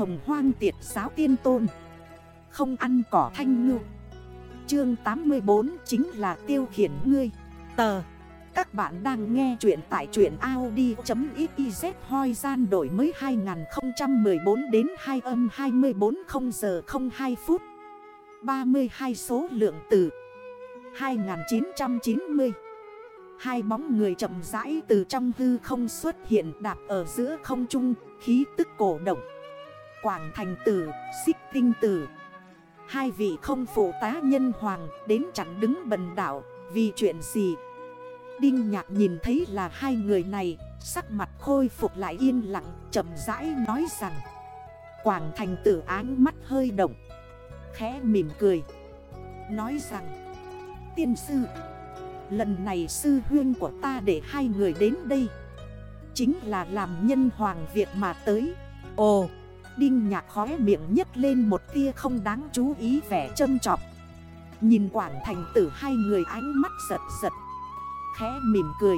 hồng hoang tiệt giáo tiên tôn. Không ăn cỏ thanh ngư. Chương 84 chính là tiêu khiển ngươi. Tờ. Các bạn đang nghe chuyện tại chuyện Audi.xyz hoi gian đổi mới 2014 đến 2 âm 24 0 giờ 02 phút. 32 số lượng từ 2990 Hai bóng người chậm rãi từ trong hư không xuất hiện đạp ở giữa không trung, khí tức cổ động. Quảng thành tử, xích tinh tử. Hai vị không phụ tá nhân hoàng đến chẳng đứng bần đảo, vì chuyện gì? Đinh nhạc nhìn thấy là hai người này, sắc mặt khôi phục lại yên lặng, chậm rãi nói rằng. Quảng thành tử áng mắt hơi động, khẽ mỉm cười. Nói rằng, tiên sư... Lần này sư huyên của ta để hai người đến đây Chính là làm nhân hoàng việc mà tới Ồ Đinh nhạc khóe miệng nhất lên một tia không đáng chú ý vẻ châm trọc Nhìn Quảng Thành tử hai người ánh mắt giật giật, Khẽ mỉm cười.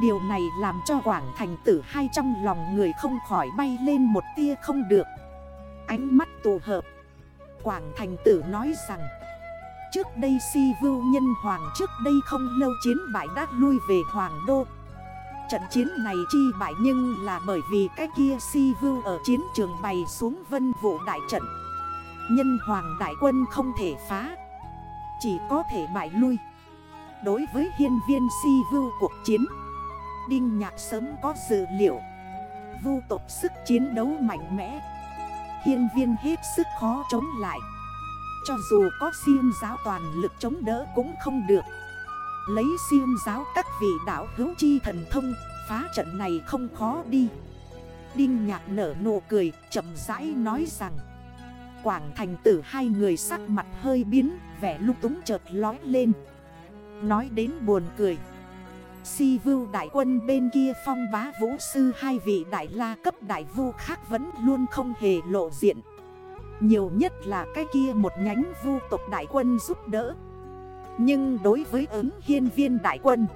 Điều này làm cho Quảng Thành tử hai trong lòng người không khỏi bay lên một tia không được. Ánh mắt tụ hợp, Quảng Thành tử nói rằng, Trước đây si vưu nhân hoàng, trước đây không lâu chiến bại đã lui về hoàng đô. Trận chiến này chi bại nhưng là bởi vì cái kia si vưu ở chiến trường bày xuống vân vụ đại trận. Nhân hoàng đại quân không thể phá, Chỉ có thể bại lui. Đối với hiên viên si vưu cuộc chiến, Đinh nhạc sớm có dự liệu. Vu tộc sức chiến đấu mạnh mẽ, Hiên viên hết sức khó chống lại. Cho dù có siêng giáo toàn lực chống đỡ cũng không được. Lấy siêng giáo các vị đảo hữu chi thần thông, Phá trận này không khó đi. Đinh nhạc nở nụ cười, chậm rãi nói rằng, Quảng thành tử hai người sắc mặt hơi biến, Vẻ lúc túng chợt lói lên. Nói đến buồn cười, Si vưu đại quân bên kia phong bá vũ sư Hai vị đại la cấp đại vu khác vẫn luôn không hề lộ diện. Nhiều nhất là cái kia một nhánh vu tộc đại quân giúp đỡ. Nhưng đối với ứng hiên viên đại quân,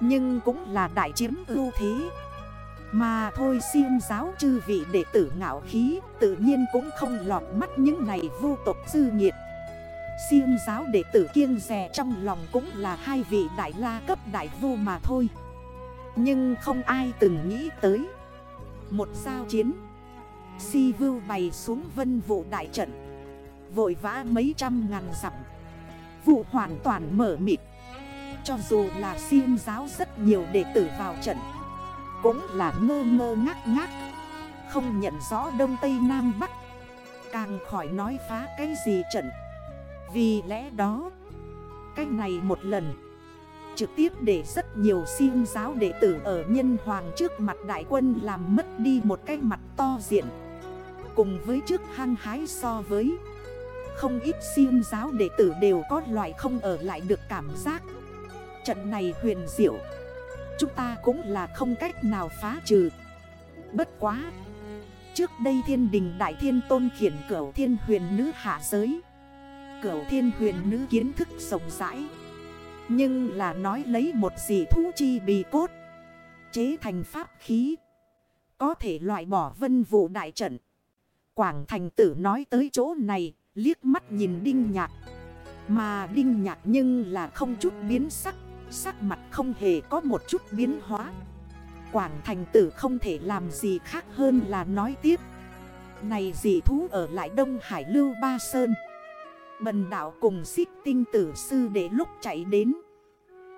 Nhưng cũng là đại chiếm ưu thế. Mà thôi xin giáo chư vị đệ tử ngạo khí, Tự nhiên cũng không lọt mắt những này vu tộc dư nghiệt. Xin giáo đệ tử kiêng rè trong lòng cũng là hai vị đại la cấp đại vô mà thôi. Nhưng không ai từng nghĩ tới, Một sao chiến, Si vưu bày xuống vân vụ đại trận, Vội vã mấy trăm ngàn dặm. Vụ hoàn toàn mở mịt. Cho dù là siêng giáo rất nhiều đệ tử vào trận, Cũng là ngơ ngơ ngác ngác, Không nhận rõ đông tây nam bắc. Càng khỏi nói phá cái gì trận. Vì lẽ đó, Cái này một lần, Trực tiếp để rất nhiều siêng giáo đệ tử ở nhân hoàng trước mặt đại quân làm mất đi một cái mặt to diện. Cùng với trước hăng hái so với không ít siêng giáo đệ tử đều có loại không ở lại được cảm giác. Trận này huyền diệu Chúng ta cũng là không cách nào phá trừ. Bất quá Trước đây thiên đình đại thiên tôn khiển cửu thiên huyền nữ hạ giới. Cửu thiên huyền nữ kiến thức rộng rãi Nhưng là nói lấy một gì thú chi bì cốt. Chế thành pháp khí Có thể loại bỏ vân vụ đại trận. Quảng thành tử nói tới chỗ này, liếc mắt nhìn đinh nhạc. Mà đinh nhạc nhưng là không chút biến sắc, sắc mặt không hề có một chút biến hóa. Quảng thành tử không thể làm gì khác hơn là nói tiếp. Này dị thú ở lại Đông Hải Lưu Ba Sơn. Bần đảo cùng xích tinh tử sư để lúc chạy đến.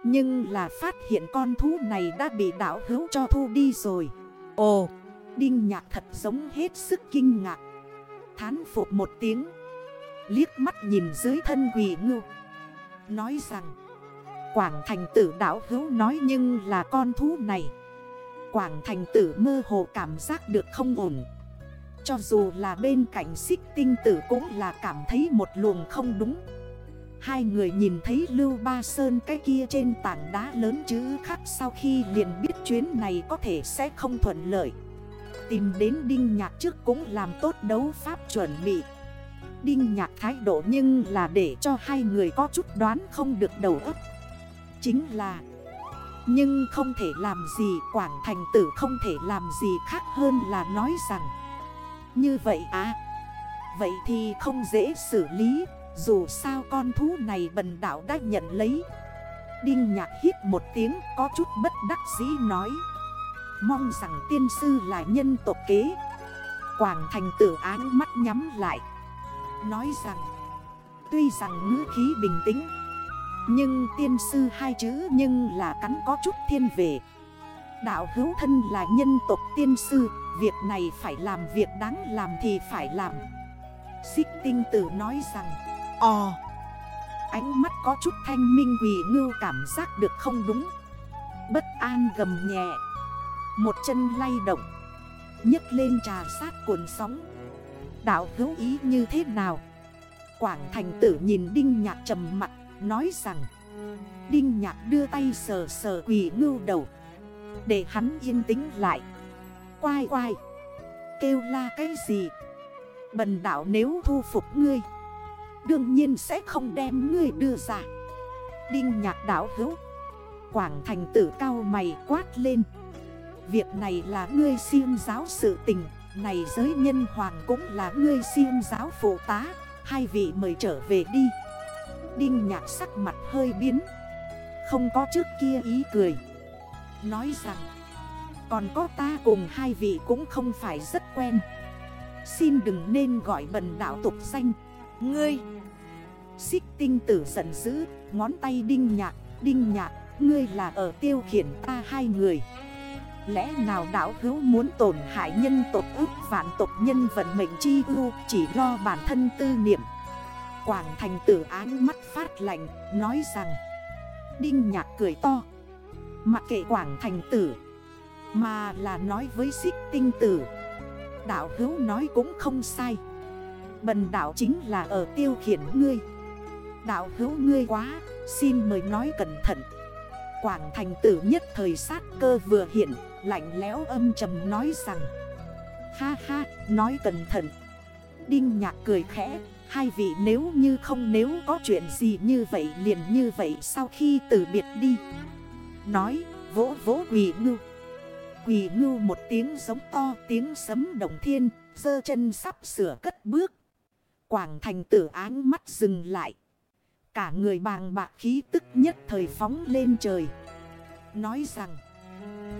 Nhưng là phát hiện con thú này đã bị đảo hữu cho thu đi rồi. Ồ, đinh nhạc thật giống hết sức kinh ngạc thán phục một tiếng Liếc mắt nhìn dưới thân quỷ ngưu Nói rằng, Quảng thành tử đảo hữu nói nhưng là con thú này. Quảng thành tử mơ hồ cảm giác được không ổn. Cho dù là bên cạnh xích tinh tử cũng là cảm thấy một luồng không đúng. Hai người nhìn thấy Lưu Ba Sơn cái kia trên tảng đá lớn chữ khắc sau khi liền biết chuyến này có thể sẽ không thuận lợi. Tìm đến Đinh Nhạc trước cũng làm tốt đấu pháp chuẩn bị. Đinh Nhạc thái độ nhưng là để cho hai người có chút đoán không được đầu ấp Chính là, Nhưng không thể làm gì, Quảng Thành Tử không thể làm gì khác hơn là nói rằng, Như vậy à Vậy thì không dễ xử lý, Dù sao con thú này bần đảo đã nhận lấy. Đinh nhạc hít một tiếng có chút bất đắc dĩ nói, Mong rằng tiên sư là nhân tộc kế. Quảng thành tử án mắt nhắm lại. Nói rằng, Tuy rằng ngữ khí bình tĩnh, Nhưng tiên sư hai chữ nhưng là cắn có chút thiên về. Đạo hữu thân là nhân tộc tiên sư, Việc này phải làm, việc đáng làm thì phải làm. Xích tinh tử nói rằng, Ồ, Ánh mắt có chút thanh minh quỷ ngưu cảm giác được không đúng. Bất an gầm nhẹ, Một chân lay động, nhấc lên trà sát cuồn sóng. Đạo hữu ý như thế nào? Quảng thành tử nhìn Đinh Nhạc trầm mặt, Nói rằng, Đinh Nhạc đưa tay sờ sờ quỷ ngưu đầu, Để hắn yên tĩnh lại. Quai quai, Kêu la cái gì? Bần đảo nếu thu phục ngươi, Đương nhiên sẽ không đem ngươi đưa ra. Đinh nhạc đảo hữu, Quảng thành tử cao mày quát lên, Việc này là ngươi siêng giáo sự tình này giới nhân hoàng cũng là ngươi siêng giáo phụ tá. Hai vị mời trở về đi. Đinh nhạc sắc mặt hơi biến. Không có trước kia ý cười. Nói rằng, Còn có ta cùng hai vị cũng không phải rất quen. Xin đừng nên gọi bần đảo tục danh. Ngươi, Xích tinh tử giận dữ, Ngón tay đinh nhạc Đinh nhạc, Ngươi là ở tiêu khiển ta hai người. Lẽ nào đảo hữu muốn tổn hại nhân tộc ước vạn tộc nhân vận mệnh chi ưu Chỉ lo bản thân tư niệm? Quảng thành tử án mắt phát lạnh, Nói rằng, Đinh nhạc cười to. Mặc kệ quảng thành tử, Mà là nói với xích tinh tử, Đạo hữu nói cũng không sai. Bần đạo chính là ở tiêu khiển ngươi. Đạo hữu ngươi quá, Xin mời nói cẩn thận. Quảng thành tử nhất thời sát cơ vừa hiện, Lạnh lẽo âm trầm nói rằng, Ha ha, nói cẩn thận. Đinh nhạc cười khẽ, Hai vị nếu như không nếu có chuyện gì như vậy liền như vậy sau khi từ biệt đi. Nói, vỗ vỗ quỷ ngưu. Quỷ ngưu một tiếng giống to, tiếng sấm động thiên Dơ chân sắp sửa cất bước. Quảng thành tử áng mắt dừng lại. Cả người bàng bạc khí tức nhất thời phóng lên trời. Nói rằng,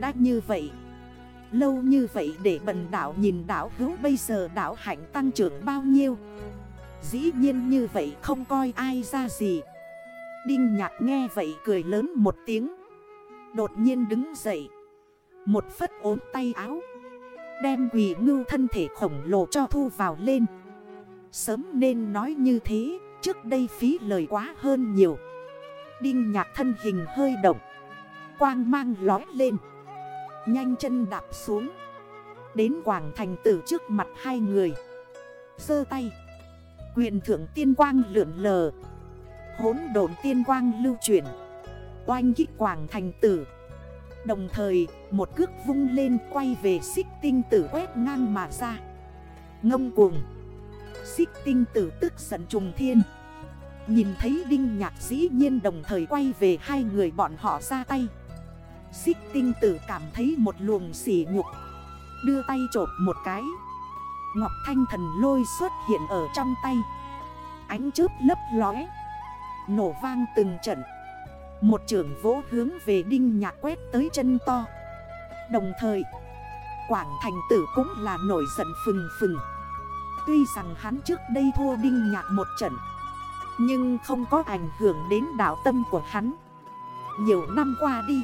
Đã như vậy, Lâu như vậy để bần đảo nhìn đảo hữu bây giờ đảo hạnh tăng trưởng bao nhiêu? Dĩ nhiên như vậy không coi ai ra gì. Đinh nhạc nghe vậy cười lớn một tiếng, Đột nhiên đứng dậy, Một phất ốm tay áo, Đem quỷ ngưu thân thể khổng lồ cho thu vào lên. Sớm nên nói như thế Trước đây phí lời quá hơn nhiều. Đinh nhạc thân hình hơi động. Quang mang lói lên. Nhanh chân đạp xuống. Đến quảng thành tử trước mặt hai người. Sơ tay. Quyền thượng tiên quang lượn lờ. Hốn đồn tiên quang lưu chuyển. Oanh kích quảng thành tử. Đồng thời, một cước vung lên quay về xích tinh tử quét ngang mà ra. Ngông cuồng. Xích tinh tử tức giận trùng thiên. Nhìn thấy đinh nhạc dĩ nhiên đồng thời quay về hai người bọn họ ra tay. Xích tinh tử cảm thấy một luồng sỉ nhục. Đưa tay trộp một cái. Ngọc Thanh thần lôi xuất hiện ở trong tay. Ánh chớp lấp lóe. Nổ vang từng trận. Một trưởng vỗ hướng về đinh nhạc quét tới chân to. Đồng thời, Quảng thành tử cũng là nổi giận phừng phừng. Tuy rằng hắn trước đây thua đinh nhạc một trận, Nhưng không có ảnh hưởng đến đảo tâm của hắn. Nhiều năm qua đi,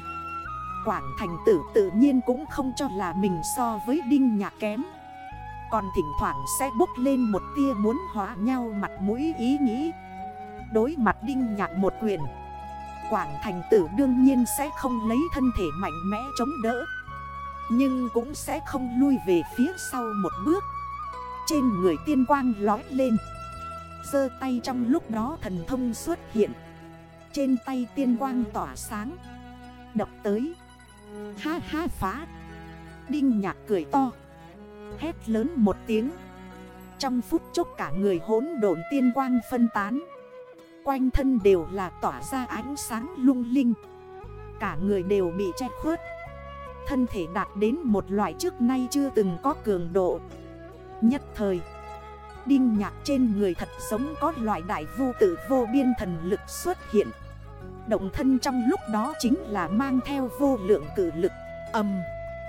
Quảng thành tử tự nhiên cũng không cho là mình so với đinh nhạc kém. Còn thỉnh thoảng sẽ bốc lên một tia muốn hóa nhau mặt mũi ý nghĩ. Đối mặt đinh nhạc một quyền, Quảng thành tử đương nhiên sẽ không lấy thân thể mạnh mẽ chống đỡ, Nhưng cũng sẽ không lui về phía sau một bước trên người tiên quang lói lên. Sơ tay trong lúc đó thần thông xuất hiện. Trên tay tiên quang tỏa sáng. Đập tới. Ha ha phá. Đinh nhạc cười to. Hét lớn một tiếng. Trong phút chốc cả người hốn độn tiên quang phân tán. Quanh thân đều là tỏa ra ánh sáng lung linh. Cả người đều bị che khuất. Thân thể đạt đến một loại trước nay chưa từng có cường độ. Nhất thời. Đinh nhạc trên người thật giống có loại đại vô tử vô biên thần lực xuất hiện. Động thân trong lúc đó chính là mang theo vô lượng cử lực. Âm,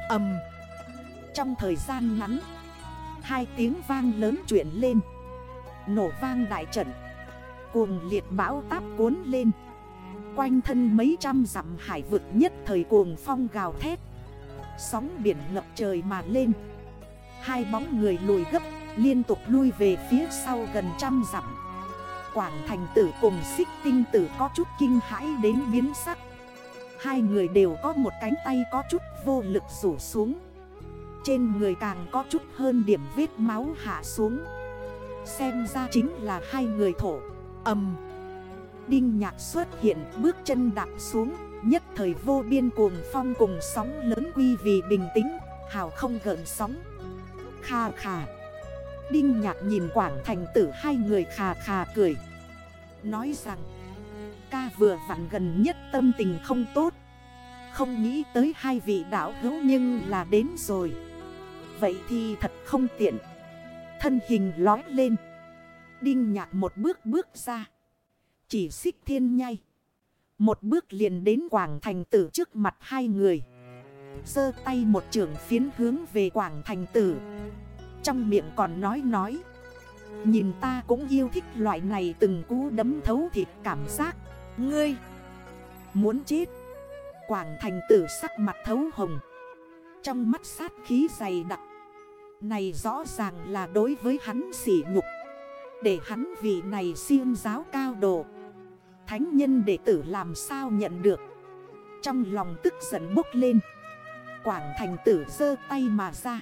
âm. Trong thời gian ngắn Hai tiếng vang lớn chuyển lên. Nổ vang đại trận. Cuồng liệt bão táp cuốn lên. Quanh thân mấy trăm dặm hải vực nhất thời cuồng phong gào thét. Sóng biển ngập trời mà lên. Hai bóng người lùi gấp, Liên tục lui về phía sau gần trăm dặm. Quảng thành tử cùng xích tinh tử có chút kinh hãi đến biến sắc. Hai người đều có một cánh tay có chút vô lực rủ xuống. Trên người càng có chút hơn điểm vết máu hạ xuống. Xem ra chính là hai người thổ Âm Đinh nhạc xuất hiện, bước chân đạp xuống, Nhất thời vô biên cuồng phong cùng sóng lớn quy vì bình tĩnh, Hào không gợn sóng. Kha khà Đinh nhạc nhìn Quảng Thành tử, hai người khà khà cười. Nói rằng, Ca vừa vặn gần nhất tâm tình không tốt. Không nghĩ tới hai vị đảo hữu nhưng là đến rồi. Vậy thì thật không tiện. Thân hình lói lên. Đinh nhạc một bước bước ra. Chỉ xích thiên nhai. Một bước liền đến Quảng Thành tử trước mặt hai người. Sơ tay một trường phiến hướng về Quảng Thành tử. Trong miệng còn nói nói, Nhìn ta cũng yêu thích loại này từng cú đấm thấu thịt cảm giác. Ngươi Muốn chết. Quảng thành tử sắc mặt thấu hồng, Trong mắt sát khí dày đặc. Này rõ ràng là đối với hắn sỉ nhục. Để hắn vì này siêu giáo cao độ, Thánh nhân đệ tử làm sao nhận được? Trong lòng tức giận bốc lên. Quảng thành tử dơ tay mà ra.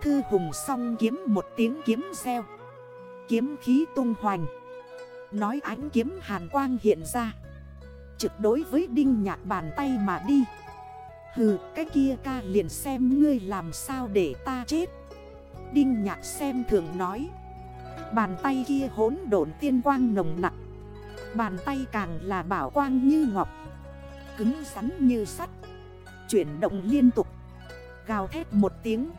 Thư hùng song kiếm một tiếng kiếm xeo Kiếm khí tung hoành. Nói ánh kiếm hàn quang hiện ra. Trực đối với đinh nhạc bàn tay mà đi. Hừ, cái kia ca liền xem ngươi làm sao để ta chết. Đinh nhạc xem thường nói. Bàn tay kia hốn độn tiên quang nồng nặng Bàn tay càng là bảo quang như ngọc. Cứng rắn như sắt. Chuyển động liên tục. Gào thét một tiếng.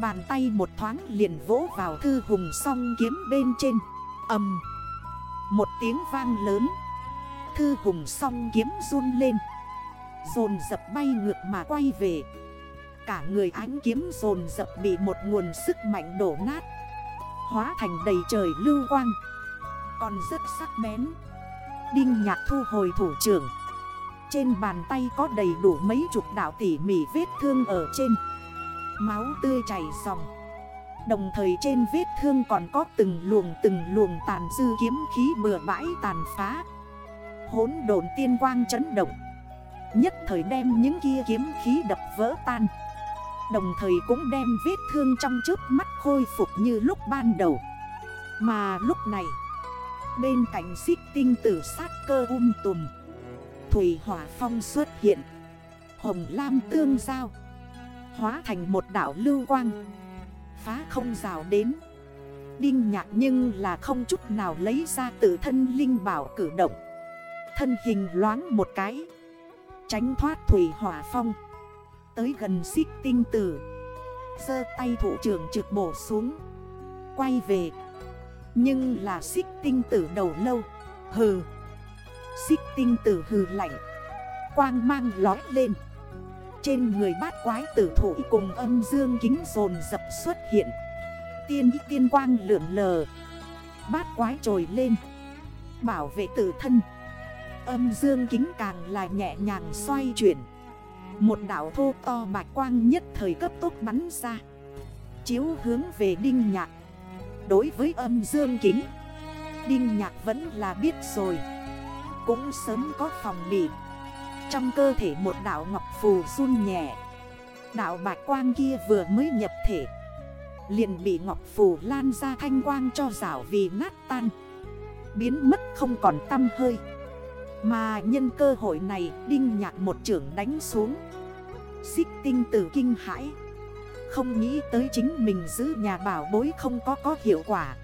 Bàn tay một thoáng liền vỗ vào thư hùng song kiếm bên trên. Âm Một tiếng vang lớn. Thư hùng song kiếm run lên. Dồn dập bay ngược mà quay về. Cả người ánh kiếm dồn dập bị một nguồn sức mạnh đổ nát. Hóa thành đầy trời lưu quang. Còn rất sắc bén. Đinh nhạc thu hồi thủ trưởng. Trên bàn tay có đầy đủ mấy chục đảo tỉ mỉ vết thương ở trên. Máu tươi chảy dòng. Đồng thời trên vết thương còn có từng luồng từng luồng tàn dư kiếm khí bừa bãi tàn phá. Hốn đồn tiên quang chấn động. Nhất thời đem những kia kiếm khí đập vỡ tan. Đồng thời cũng đem vết thương trong trước mắt khôi phục như lúc ban đầu. Mà lúc này, Bên cạnh xích tinh tử sát cơ um tùm. Thủy hỏa phong xuất hiện. Hồng lam tương giao. Hóa thành một đảo lưu quang. Phá không rào đến. Đinh nhạc nhưng là không chút nào lấy ra tự thân linh bảo cử động. Thân hình loáng một cái. Tránh thoát thủy hỏa phong. Tới gần xích tinh tử. Sơ tay thủ trưởng trực bổ xuống. Quay về. Nhưng là xích tinh tử đầu lâu. Hừ. Xích tinh tử hừ lạnh. Quang mang lói lên. Trên người bát quái tử thủ cùng âm dương kính dồn dập xuất hiện. Tiên ý tiên quang lượn lờ. Bát quái trồi lên. Bảo vệ tử thân. Âm dương kính càng là nhẹ nhàng xoay chuyển. Một đảo thô to bạch quang nhất thời cấp tốc bắn ra. Chiếu hướng về đinh nhạc. Đối với âm dương kính, Đinh nhạc vẫn là biết rồi. Cũng sớm có phòng bị. Trong cơ thể một đảo ngọc phù run nhẹ. Đảo bạch quang kia vừa mới nhập thể. Liền bị ngọc phù lan ra thanh quang cho rảo vì nát tan. Biến mất không còn tâm hơi. Mà nhân cơ hội này đinh nhạc một trưởng đánh xuống. Xích tinh tử kinh hãi. Không nghĩ tới chính mình giữ nhà bảo bối không có có hiệu quả.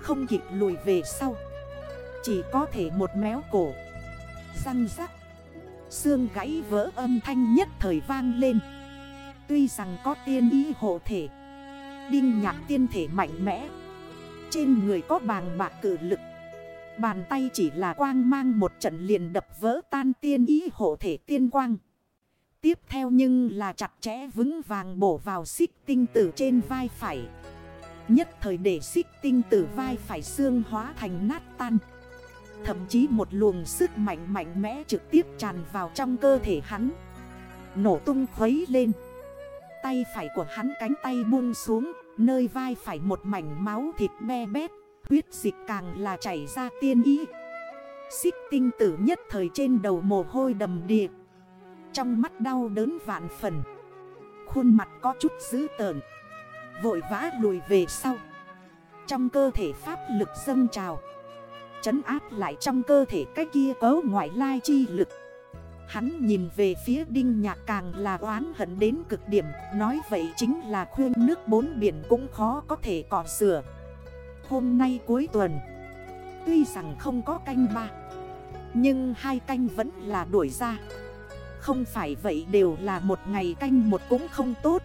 Không kịp lùi về sau. Chỉ có thể một méo cổ. Răng rắc. Xương gãy vỡ âm thanh nhất thời vang lên. Tuy rằng có tiên ý hộ thể, Đinh nhạc tiên thể mạnh mẽ. Trên người có bàng bạc cử lực. Bàn tay chỉ là quang mang một trận liền đập vỡ tan tiên ý hộ thể tiên quang. Tiếp theo nhưng là chặt chẽ vững vàng bổ vào xích tinh tử trên vai phải. Nhất thời để xích tinh tử vai phải xương hóa thành nát tan. Thậm chí một luồng sức mạnh mạnh mẽ trực tiếp tràn vào trong cơ thể hắn. Nổ tung khuấy lên. Tay phải của hắn cánh tay buông xuống, Nơi vai phải một mảnh máu thịt me bét, Huyết dịch càng là chảy ra tiên ý. Xích tinh tử nhất thời trên đầu mồ hôi đầm đìa, Trong mắt đau đớn vạn phần. Khuôn mặt có chút dữ tợn, Vội vã lùi về sau. Trong cơ thể pháp lực dâng trào Chấn áp lại trong cơ thể cái kia cấu ngoại lai chi lực. Hắn nhìn về phía đinh nhạc càng là oán hận đến cực điểm, Nói vậy chính là khuyên nước bốn biển cũng khó có thể cỏ sửa Hôm nay cuối tuần, Tuy rằng không có canh ba, Nhưng hai canh vẫn là đuổi ra. Không phải vậy đều là một ngày canh một cũng không tốt.